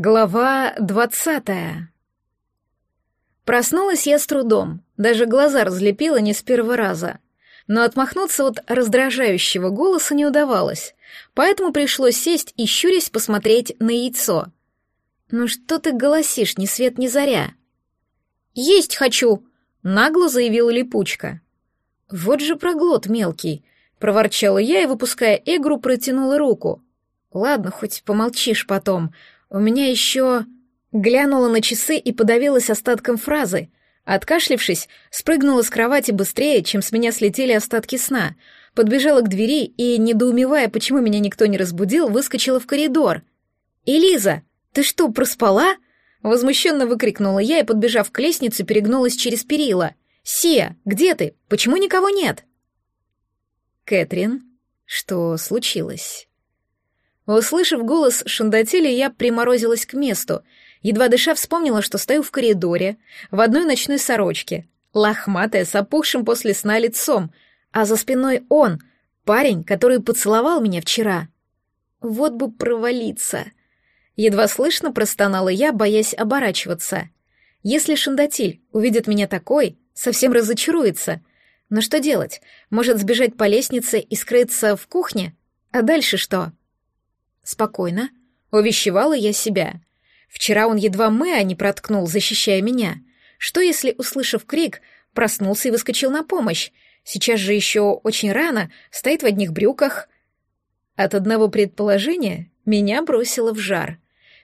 Глава двадцатая. Проснулась я с трудом, даже глаза разлепила не с первого раза. Но отмахнуться от раздражающего голоса не удавалось, поэтому пришлось сесть и щурясь посмотреть на яйцо. «Ну что ты голосишь, ни свет ни заря?» «Есть хочу!» — нагло заявила липучка. «Вот же проглот мелкий!» — проворчала я и, выпуская игру, протянула руку. «Ладно, хоть помолчишь потом», у меня еще...» Глянула на часы и подавилась остатком фразы. Откашлившись, спрыгнула с кровати быстрее, чем с меня слетели остатки сна, подбежала к двери и, недоумевая, почему меня никто не разбудил, выскочила в коридор. «Элиза, ты что, проспала?» Возмущенно выкрикнула я и, подбежав к лестнице, перегнулась через перила. «Сия, где ты? Почему никого нет?» «Кэтрин, что случилось?» Услышав голос Шандатили, я приморозилась к месту. Едва дыша вспомнила, что стою в коридоре, в одной ночной сорочке, лохматая, с опухшим после сна лицом, а за спиной он, парень, который поцеловал меня вчера. Вот бы провалиться. Едва слышно простонала я, боясь оборачиваться. Если Шандатиль увидит меня такой, совсем разочаруется. Но что делать? Может сбежать по лестнице и скрыться в кухне? А дальше что? Спокойно. Увещевала я себя. Вчера он едва мы, не проткнул, защищая меня. Что если, услышав крик, проснулся и выскочил на помощь? Сейчас же еще очень рано, стоит в одних брюках. От одного предположения меня бросило в жар.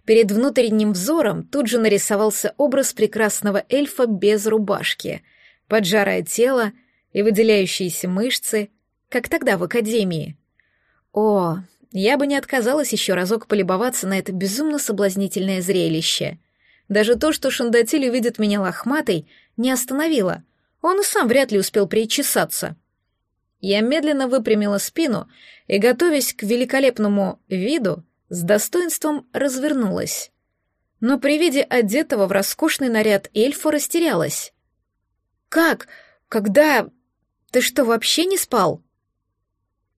Перед внутренним взором тут же нарисовался образ прекрасного эльфа без рубашки, поджарое тело и выделяющиеся мышцы, как тогда в академии. О, я бы не отказалась еще разок полюбоваться на это безумно соблазнительное зрелище. Даже то, что Шандатиль увидит меня лохматой, не остановило. Он и сам вряд ли успел причесаться. Я медленно выпрямила спину и, готовясь к великолепному виду, с достоинством развернулась. Но при виде одетого в роскошный наряд эльфа растерялась. «Как? Когда? Ты что, вообще не спал?»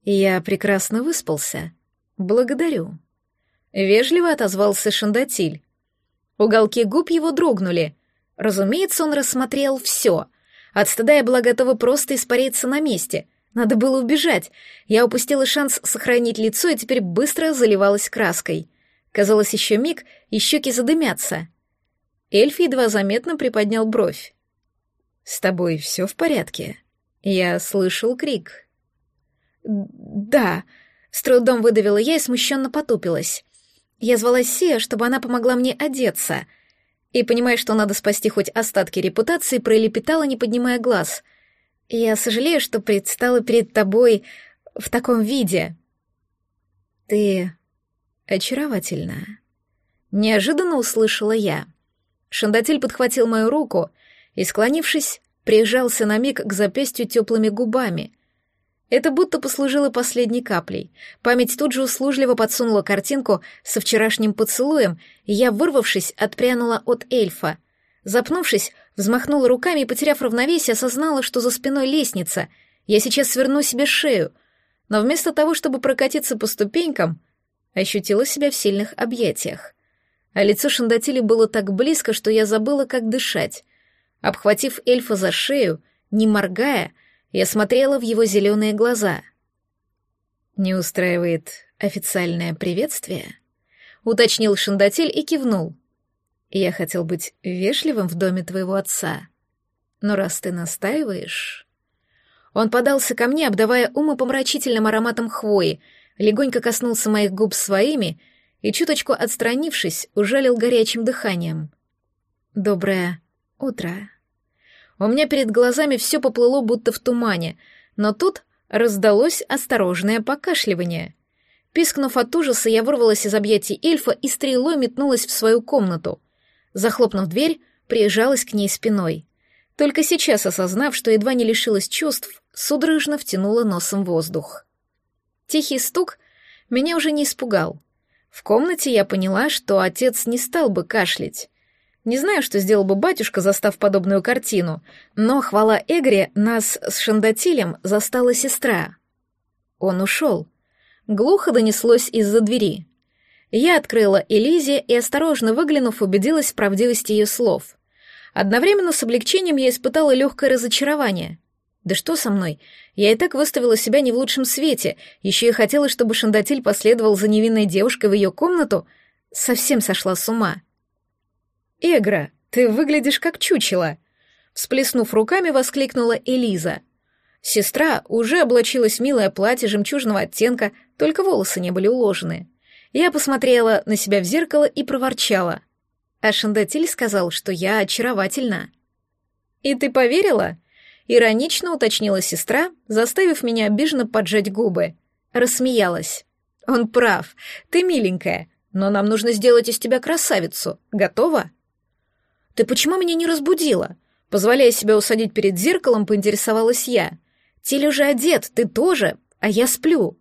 Я прекрасно выспался. «Благодарю». Вежливо отозвался Шандатиль. Уголки губ его дрогнули. Разумеется, он рассмотрел все. От стыда я была готова просто испариться на месте. Надо было убежать. Я упустила шанс сохранить лицо и теперь быстро заливалась краской. Казалось, еще миг, и щеки задымятся. Эльф едва заметно приподнял бровь. «С тобой все в порядке?» Я слышал крик. «Да», с трудом выдавила я и смущенно потупилась. Я звала Сия, чтобы она помогла мне одеться. И, понимая, что надо спасти хоть остатки репутации, пролепетала, не поднимая глаз. «Я сожалею, что предстала перед тобой в таком виде». «Ты очаровательна», — неожиданно услышала я. Шандатель подхватил мою руку и, склонившись, прижался на миг к запястью теплыми губами, это будто послужило последней каплей. Память тут же услужливо подсунула картинку со вчерашним поцелуем, и я, вырвавшись, отпрянула от эльфа. Запнувшись, взмахнула руками и, потеряв равновесие, осознала, что за спиной лестница. Я сейчас сверну себе шею. Но вместо того, чтобы прокатиться по ступенькам, ощутила себя в сильных объятиях. А лицо Шандатили было так близко, что я забыла, как дышать. Обхватив эльфа за шею, не моргая, я смотрела в его зеленые глаза. «Не устраивает официальное приветствие?» — уточнил Шандатель и кивнул. «Я хотел быть вежливым в доме твоего отца. Но раз ты настаиваешь...» Он подался ко мне, обдавая умопомрачительным ароматом хвои, легонько коснулся моих губ своими и, чуточку отстранившись, ужалил горячим дыханием. «Доброе утро». У меня перед глазами все поплыло, будто в тумане, но тут раздалось осторожное покашливание. Пискнув от ужаса, я вырвалась из объятий эльфа и стрелой метнулась в свою комнату. Захлопнув дверь, приезжалась к ней спиной. Только сейчас, осознав, что едва не лишилась чувств, судорожно втянула носом воздух. Тихий стук меня уже не испугал. В комнате я поняла, что отец не стал бы кашлять. Не знаю, что сделал бы батюшка, застав подобную картину, но, хвала Эгре, нас с Шандатилем застала сестра. Он ушел. Глухо донеслось из-за двери. Я открыла Элизе и, осторожно выглянув, убедилась в правдивости ее слов. Одновременно с облегчением я испытала легкое разочарование. Да что со мной? Я и так выставила себя не в лучшем свете, еще и хотела, чтобы Шандатиль последовал за невинной девушкой в ее комнату. Совсем сошла с ума. «Эгра, ты выглядишь как чучело!» Всплеснув руками, воскликнула Элиза. Сестра уже облачилась в милое платье жемчужного оттенка, только волосы не были уложены. Я посмотрела на себя в зеркало и проворчала. А Шандатиль сказал, что я очаровательна. «И ты поверила?» — иронично уточнила сестра, заставив меня обиженно поджать губы. Рассмеялась. «Он прав. Ты миленькая, но нам нужно сделать из тебя красавицу. Готова?» «Ты почему меня не разбудила?» Позволяя себя усадить перед зеркалом, поинтересовалась я. «Тель уже одет, ты тоже, а я сплю».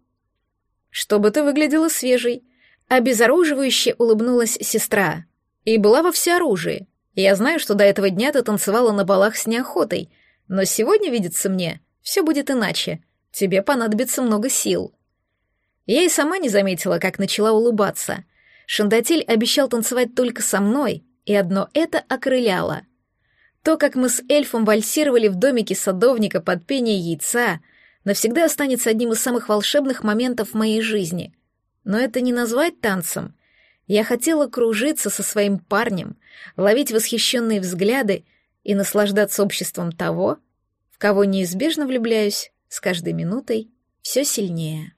«Чтобы ты выглядела свежей», — обезоруживающе улыбнулась сестра. «И была во всеоружии. Я знаю, что до этого дня ты танцевала на балах с неохотой, но сегодня, видится мне, все будет иначе. Тебе понадобится много сил». Я и сама не заметила, как начала улыбаться. Шандатель обещал танцевать только со мной, и одно это окрыляло. То, как мы с эльфом вальсировали в домике садовника под пение яйца, навсегда останется одним из самых волшебных моментов моей жизни. Но это не назвать танцем. Я хотела кружиться со своим парнем, ловить восхищенные взгляды и наслаждаться обществом того, в кого неизбежно влюбляюсь с каждой минутой все сильнее.